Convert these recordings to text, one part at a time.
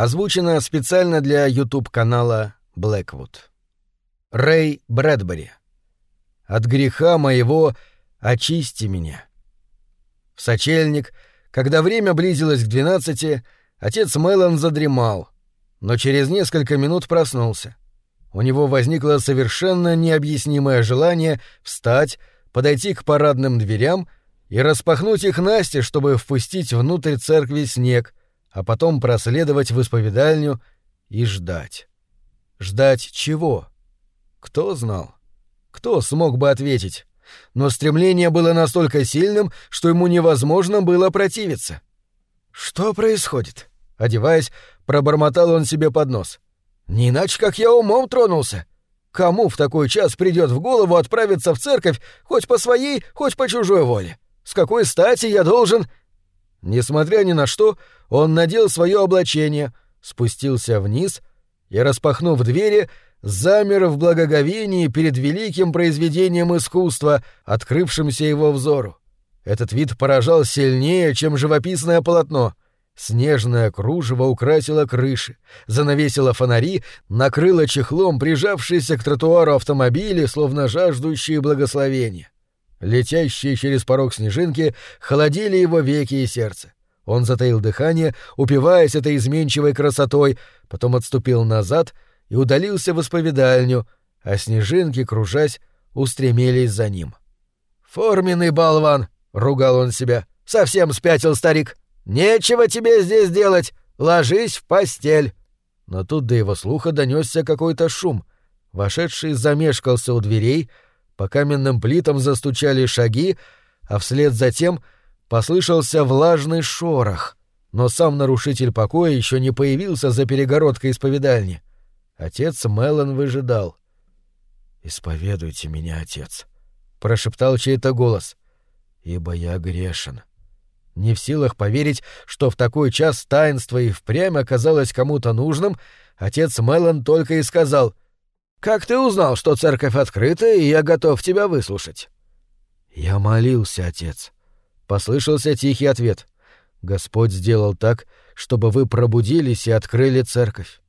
Озвучено специально для YouTube-канала Blackwood. Рэй Брэдбери. От греха моего очисти меня. В сочельник, когда время близилось к двенадцати, отец Мэлон задремал, но через несколько минут проснулся. У него возникло совершенно необъяснимое желание встать, подойти к парадным дверям и распахнуть их Насте, чтобы впустить внутрь церкви снег, а потом проследовать в исповедальню и ждать. Ждать чего? Кто знал? Кто смог бы ответить? Но стремление было настолько сильным, что ему невозможно было противиться. «Что происходит?» Одеваясь, пробормотал он себе под нос. «Не иначе, как я умом тронулся. Кому в такой час придет в голову отправиться в церковь хоть по своей, хоть по чужой воле? С какой стати я должен...» Несмотря ни на что, он надел свое облачение, спустился вниз и, распахнув двери, замер в благоговении перед великим произведением искусства, открывшимся его взору. Этот вид поражал сильнее, чем живописное полотно. Снежное кружево украсило крыши, занавесило фонари, накрыло чехлом прижавшиеся к тротуару автомобили, словно жаждущие благословения. Летящие через порог снежинки холодили его веки и сердце. Он затаил дыхание, упиваясь этой изменчивой красотой, потом отступил назад и удалился в исповедальню, а снежинки, кружась, устремились за ним. «Форменный болван!» — ругал он себя. «Совсем спятил старик! Нечего тебе здесь делать! Ложись в постель!» Но тут до его слуха донесся какой-то шум. Вошедший замешкался у дверей, по каменным плитам застучали шаги, а вслед за тем — послышался влажный шорох, но сам нарушитель покоя еще не появился за перегородкой исповедальни. Отец Мелон выжидал. «Исповедуйте меня, отец», — прошептал чей-то голос, — «ибо я грешен». Не в силах поверить, что в такой час таинство и впрямь оказалось кому-то нужным, отец Мелон только и сказал «Как ты узнал, что церковь открыта, и я готов тебя выслушать?» «Я молился, отец», Послышался тихий ответ. Господь сделал так, чтобы вы пробудились и открыли церковь.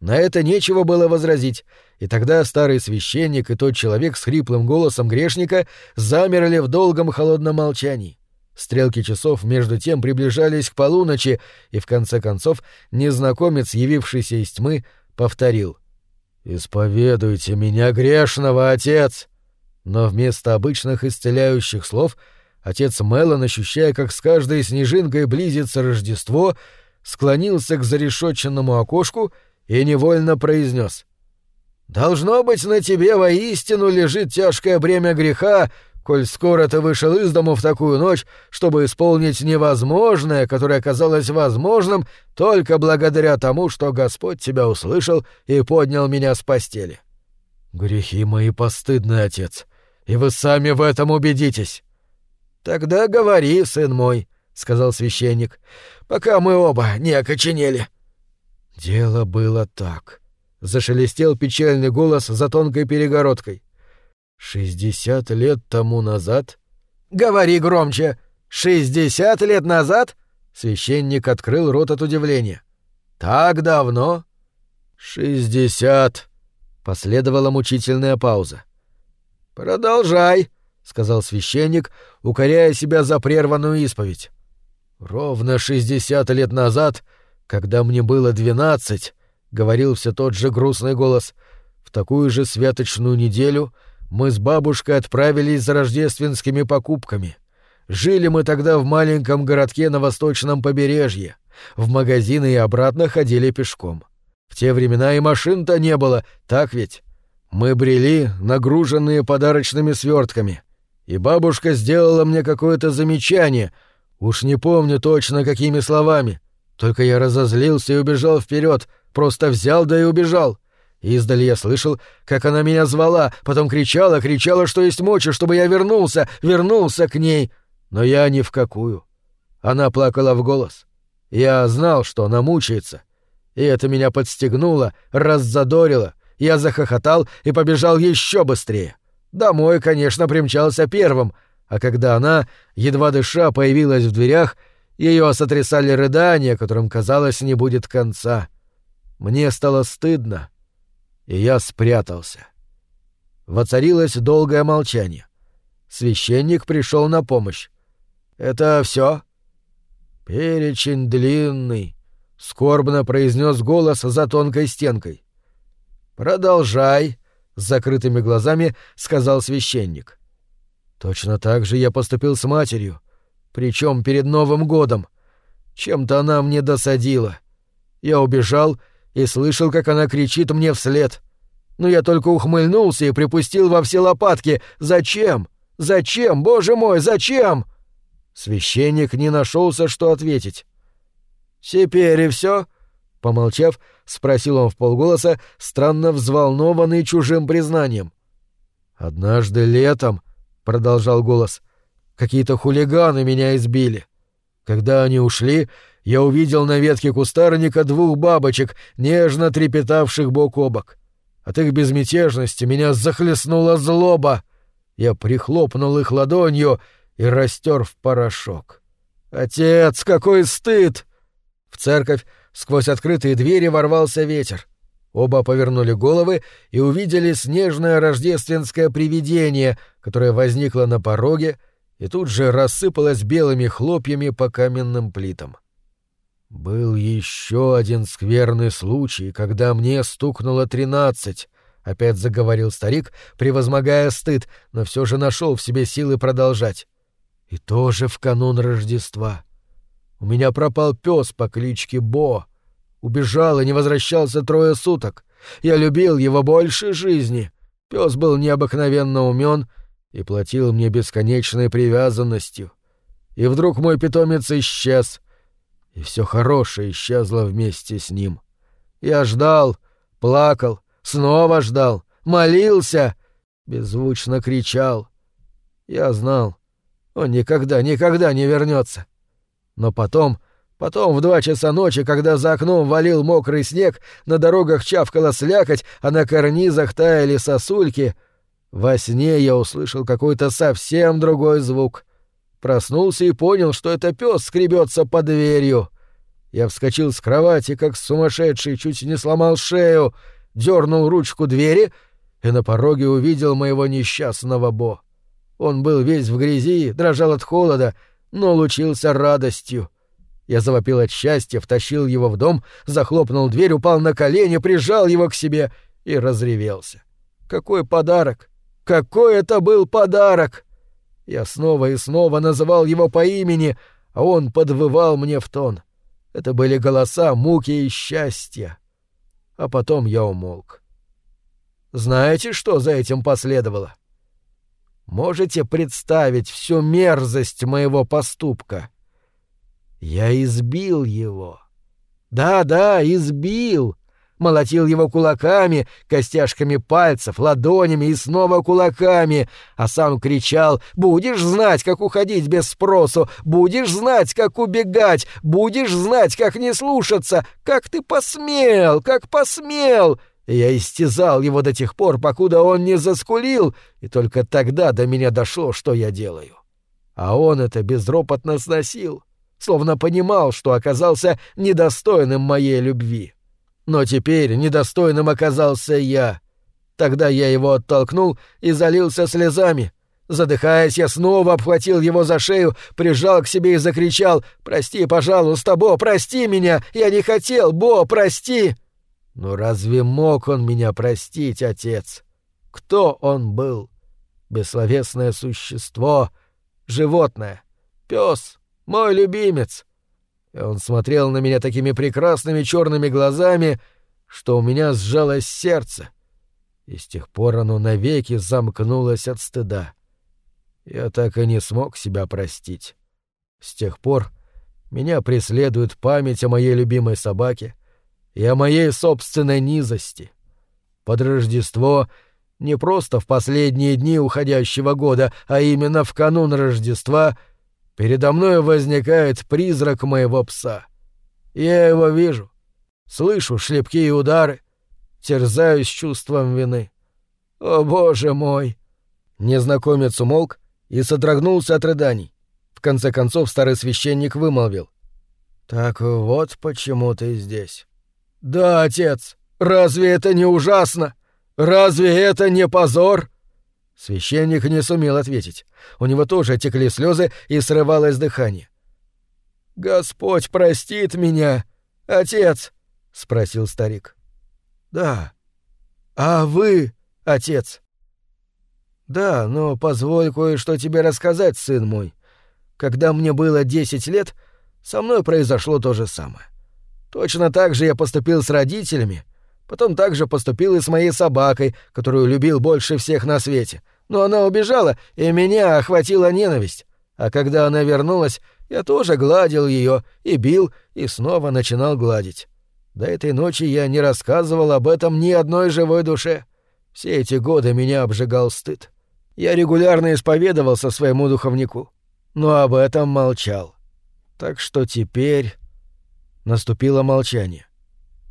На это нечего было возразить, и тогда старый священник и тот человек с хриплым голосом грешника замерли в долгом холодном молчании. Стрелки часов между тем приближались к полуночи, и в конце концов незнакомец, явившийся из тьмы, повторил «Исповедуйте меня, грешного, отец!» Но вместо обычных исцеляющих слов — Отец Мелон, ощущая, как с каждой снежинкой близится Рождество, склонился к зарешетченному окошку и невольно произнес: «Должно быть, на тебе воистину лежит тяжкое бремя греха, коль скоро ты вышел из дому в такую ночь, чтобы исполнить невозможное, которое казалось возможным только благодаря тому, что Господь тебя услышал и поднял меня с постели». «Грехи мои постыдны, отец, и вы сами в этом убедитесь». «Тогда говори, сын мой», — сказал священник, — «пока мы оба не окоченели». Дело было так. Зашелестел печальный голос за тонкой перегородкой. «Шестьдесят лет тому назад...» «Говори громче! Шестьдесят лет назад?» Священник открыл рот от удивления. «Так давно?» «Шестьдесят...» Последовала мучительная пауза. «Продолжай», сказал священник, укоряя себя за прерванную исповедь. Ровно шестьдесят лет назад, когда мне было двенадцать, говорил все тот же грустный голос, в такую же святочную неделю мы с бабушкой отправились за рождественскими покупками. Жили мы тогда в маленьком городке на восточном побережье. В магазины и обратно ходили пешком. В те времена и машин-то не было, так ведь? Мы брели, нагруженные подарочными свертками и бабушка сделала мне какое-то замечание, уж не помню точно какими словами. Только я разозлился и убежал вперед, просто взял да и убежал. Издали я слышал, как она меня звала, потом кричала, кричала, что есть мочи, чтобы я вернулся, вернулся к ней. Но я ни в какую. Она плакала в голос. Я знал, что она мучается. И это меня подстегнуло, раззадорило. Я захохотал и побежал еще быстрее. Домой, конечно, примчался первым, а когда она, едва дыша, появилась в дверях, Ее сотрясали рыдания, которым, казалось, не будет конца. Мне стало стыдно, и я спрятался. Воцарилось долгое молчание. Священник пришел на помощь. «Это все? «Перечень длинный», — скорбно произнес голос за тонкой стенкой. «Продолжай», — с закрытыми глазами сказал священник. «Точно так же я поступил с матерью, причем перед Новым годом. Чем-то она мне досадила. Я убежал и слышал, как она кричит мне вслед. Но я только ухмыльнулся и припустил во все лопатки. Зачем? Зачем, боже мой, зачем?» Священник не нашелся, что ответить. «Теперь и все?» Помолчав, спросил он в полголоса, странно взволнованный чужим признанием. «Однажды летом», — продолжал голос, — «какие-то хулиганы меня избили. Когда они ушли, я увидел на ветке кустарника двух бабочек, нежно трепетавших бок о бок. От их безмятежности меня захлестнула злоба. Я прихлопнул их ладонью — и растер в порошок. «Отец, какой стыд!» В церковь сквозь открытые двери ворвался ветер. Оба повернули головы и увидели снежное рождественское привидение, которое возникло на пороге и тут же рассыпалось белыми хлопьями по каменным плитам. «Был еще один скверный случай, когда мне стукнуло тринадцать», — опять заговорил старик, превозмогая стыд, но все же нашел в себе силы продолжать. И тоже в канун Рождества. У меня пропал пес по кличке Бо. Убежал и не возвращался трое суток. Я любил его больше жизни. Пес был необыкновенно умен и платил мне бесконечной привязанностью. И вдруг мой питомец исчез, и все хорошее исчезло вместе с ним. Я ждал, плакал, снова ждал, молился, беззвучно кричал. Я знал, он никогда, никогда не вернется. Но потом, потом в два часа ночи, когда за окном валил мокрый снег, на дорогах чавкала слякоть, а на карнизах таяли сосульки, во сне я услышал какой-то совсем другой звук. Проснулся и понял, что это пес скребется под дверью. Я вскочил с кровати, как сумасшедший, чуть не сломал шею, дернул ручку двери и на пороге увидел моего несчастного Бо. Он был весь в грязи, дрожал от холода, но лучился радостью. Я завопил от счастья, втащил его в дом, захлопнул дверь, упал на колени, прижал его к себе и разревелся. Какой подарок! Какой это был подарок! Я снова и снова называл его по имени, а он подвывал мне в тон. Это были голоса муки и счастья. А потом я умолк. Знаете, что за этим последовало? Можете представить всю мерзость моего поступка? Я избил его. Да-да, избил. Молотил его кулаками, костяшками пальцев, ладонями и снова кулаками, а сам кричал «Будешь знать, как уходить без спросу! Будешь знать, как убегать! Будешь знать, как не слушаться! Как ты посмел! Как посмел!» Я истязал его до тех пор, покуда он не заскулил, и только тогда до меня дошло, что я делаю. А он это безропотно сносил, словно понимал, что оказался недостойным моей любви. Но теперь недостойным оказался я. Тогда я его оттолкнул и залился слезами. Задыхаясь, я снова обхватил его за шею, прижал к себе и закричал «Прости, пожалуйста, Бо, прости меня! Я не хотел, Бо, прости!» Но разве мог он меня простить, отец? Кто он был? Бессловесное существо, животное, пес, мой любимец. Он смотрел на меня такими прекрасными черными глазами, что у меня сжалось сердце, и с тех пор оно навеки замкнулось от стыда. Я так и не смог себя простить. С тех пор меня преследует память о моей любимой собаке, и о моей собственной низости. Под Рождество не просто в последние дни уходящего года, а именно в канун Рождества передо мной возникает призрак моего пса. Я его вижу, слышу шлепки и удары, терзаюсь чувством вины. О, боже мой! Незнакомец умолк и содрогнулся от рыданий. В конце концов старый священник вымолвил. «Так вот почему ты здесь». «Да, отец, разве это не ужасно? Разве это не позор?» Священник не сумел ответить. У него тоже текли слезы и срывалось дыхание. «Господь простит меня, отец?» — спросил старик. «Да. А вы, отец?» «Да, но позволь кое-что тебе рассказать, сын мой. Когда мне было десять лет, со мной произошло то же самое. Точно так же я поступил с родителями, потом также поступил и с моей собакой, которую любил больше всех на свете. Но она убежала, и меня охватила ненависть. А когда она вернулась, я тоже гладил ее и бил, и снова начинал гладить. До этой ночи я не рассказывал об этом ни одной живой душе. Все эти годы меня обжигал стыд. Я регулярно исповедовался своему духовнику, но об этом молчал. Так что теперь... Наступило молчание.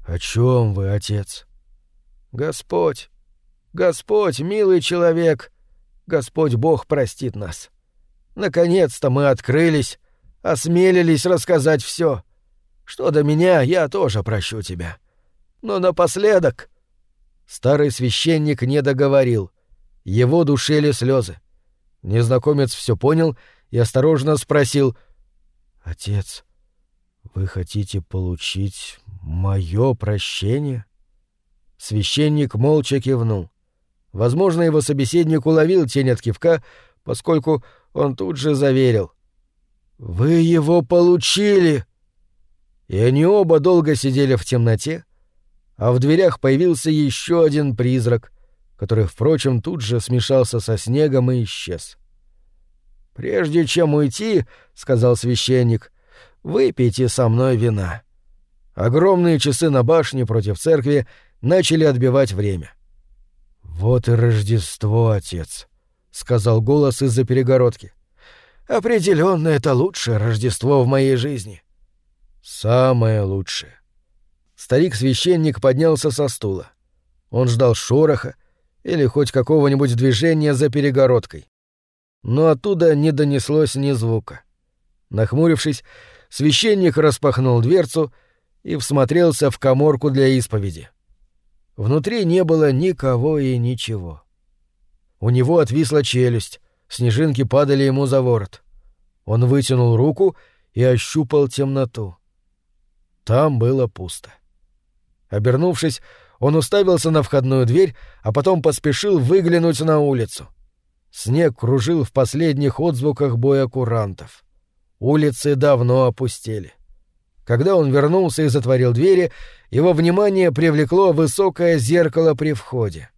«О чем вы, отец?» «Господь! Господь, милый человек! Господь Бог простит нас! Наконец-то мы открылись, осмелились рассказать все. Что до меня, я тоже прощу тебя. Но напоследок...» Старый священник не договорил. Его душили слезы. Незнакомец все понял и осторожно спросил. «Отец, вы хотите получить мое прощение?» Священник молча кивнул. Возможно, его собеседник уловил тень от кивка, поскольку он тут же заверил. «Вы его получили!» И они оба долго сидели в темноте, а в дверях появился еще один призрак, который, впрочем, тут же смешался со снегом и исчез. «Прежде чем уйти, — сказал священник, — выпейте со мной вина». Огромные часы на башне против церкви начали отбивать время. «Вот и Рождество, отец», — сказал голос из-за перегородки. Определенно это лучшее Рождество в моей жизни. Самое лучшее. Старик-священник поднялся со стула. Он ждал шороха или хоть какого-нибудь движения за перегородкой. Но оттуда не донеслось ни звука. Нахмурившись, священник распахнул дверцу и всмотрелся в коморку для исповеди. Внутри не было никого и ничего. У него отвисла челюсть, снежинки падали ему за ворот. Он вытянул руку и ощупал темноту. Там было пусто. Обернувшись, он уставился на входную дверь, а потом поспешил выглянуть на улицу. Снег кружил в последних отзвуках боя курантов. Улицы давно опустели. Когда он вернулся и затворил двери, его внимание привлекло высокое зеркало при входе.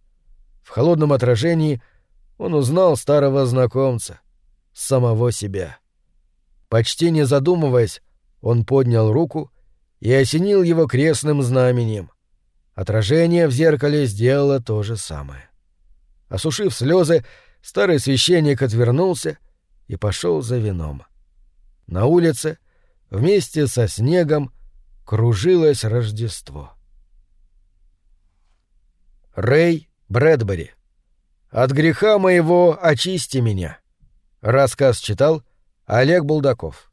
В холодном отражении он узнал старого знакомца, самого себя. Почти не задумываясь, он поднял руку и осенил его крестным знаменем. Отражение в зеркале сделало то же самое. Осушив слезы, старый священник отвернулся и пошел за вином. На улице, вместе со снегом, кружилось Рождество. Рэй Брэдбери от греха моего очисти меня. Рассказ читал Олег Булдаков.